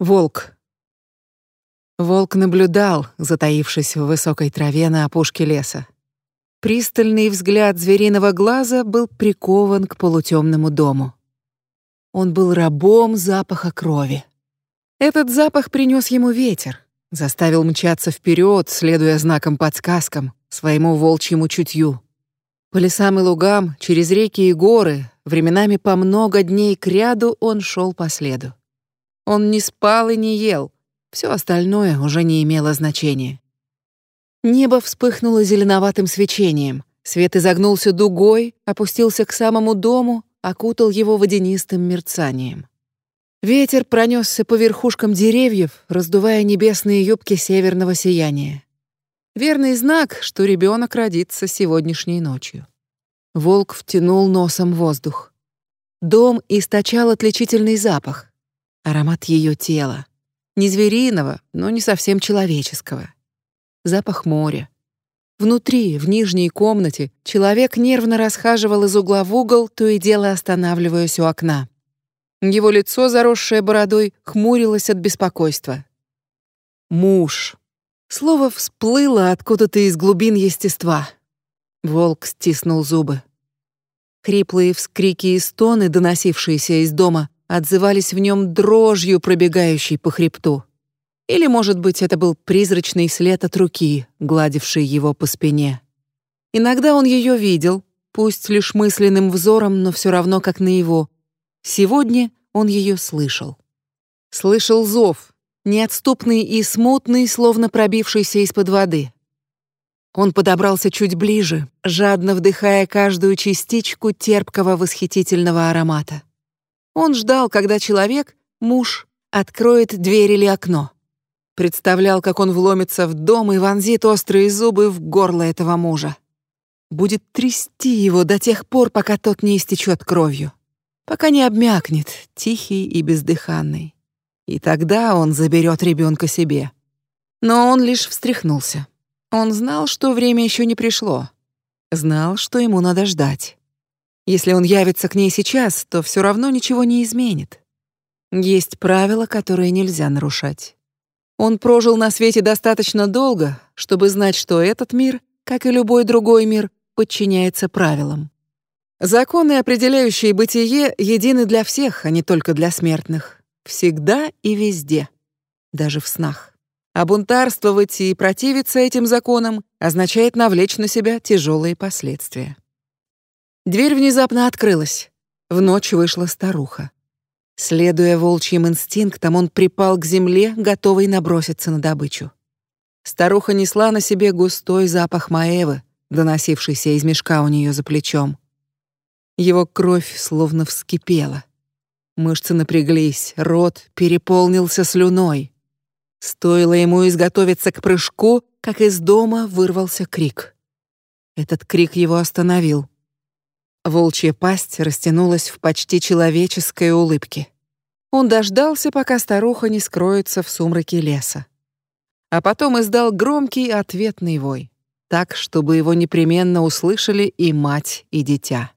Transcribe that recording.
Волк. Волк наблюдал, затаившись в высокой траве на опушке леса. Пристальный взгляд звериного глаза был прикован к полутемному дому. Он был рабом запаха крови. Этот запах принес ему ветер, заставил мчаться вперед, следуя знакам-подсказкам, своему волчьему чутью. По лесам и лугам, через реки и горы, временами по много дней кряду он шел по следу. Он не спал и не ел, все остальное уже не имело значения. Небо вспыхнуло зеленоватым свечением. Свет изогнулся дугой, опустился к самому дому, окутал его водянистым мерцанием. Ветер пронесся по верхушкам деревьев, раздувая небесные юбки северного сияния. Верный знак, что ребенок родится сегодняшней ночью. Волк втянул носом воздух. Дом источал отличительный запах, аромат ее тела, не звериного, но не совсем человеческого запах моря. Внутри, в нижней комнате, человек нервно расхаживал из угла в угол, то и дело останавливаясь у окна. Его лицо, заросшее бородой, хмурилось от беспокойства. Муж. Слово всплыло откуда-то из глубин естества. Волк стиснул зубы. Хриплые вскрики и стоны, доносившиеся из дома, отзывались в нем дрожью, пробегающей по хребту. Или, может быть, это был призрачный след от руки, гладивший его по спине. Иногда он ее видел, пусть лишь мысленным взором, но все равно как на его. Сегодня он ее слышал. Слышал зов, неотступный и смутный, словно пробившийся из-под воды. Он подобрался чуть ближе, жадно вдыхая каждую частичку терпкого восхитительного аромата. Он ждал, когда человек, муж, откроет дверь или окно. Представлял, как он вломится в дом и вонзит острые зубы в горло этого мужа. Будет трясти его до тех пор, пока тот не истечет кровью. Пока не обмякнет, тихий и бездыханный. И тогда он заберет ребенка себе. Но он лишь встряхнулся. Он знал, что время еще не пришло. Знал, что ему надо ждать. Если он явится к ней сейчас, то все равно ничего не изменит. Есть правила, которые нельзя нарушать. Он прожил на свете достаточно долго, чтобы знать, что этот мир, как и любой другой мир, подчиняется правилам. Законы, определяющие бытие, едины для всех, а не только для смертных. Всегда и везде, даже в снах. А бунтарствовать и противиться этим законам означает навлечь на себя тяжелые последствия. Дверь внезапно открылась. В ночь вышла старуха. Следуя волчьим инстинктам, он припал к земле, готовый наброситься на добычу. Старуха несла на себе густой запах маэвы, доносившийся из мешка у нее за плечом. Его кровь словно вскипела. Мышцы напряглись, рот переполнился слюной. Стоило ему изготовиться к прыжку, как из дома вырвался крик. Этот крик его остановил. Волчья пасть растянулась в почти человеческой улыбке. Он дождался, пока старуха не скроется в сумраке леса. А потом издал громкий ответный вой, так, чтобы его непременно услышали и мать, и дитя.